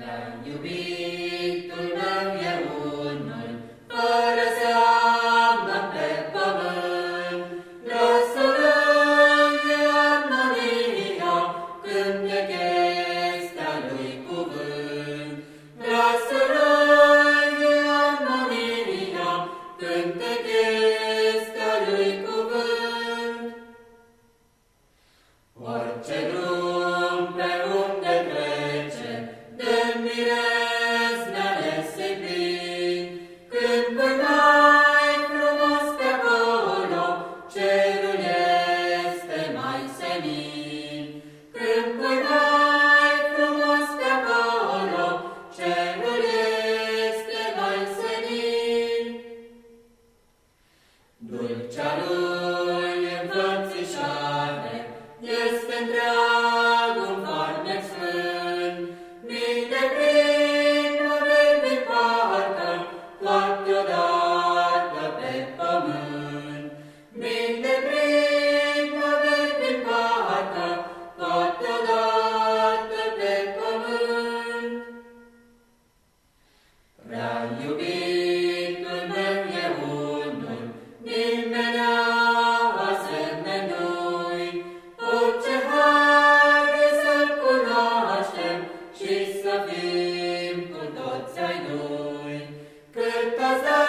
than you be. Charu. was the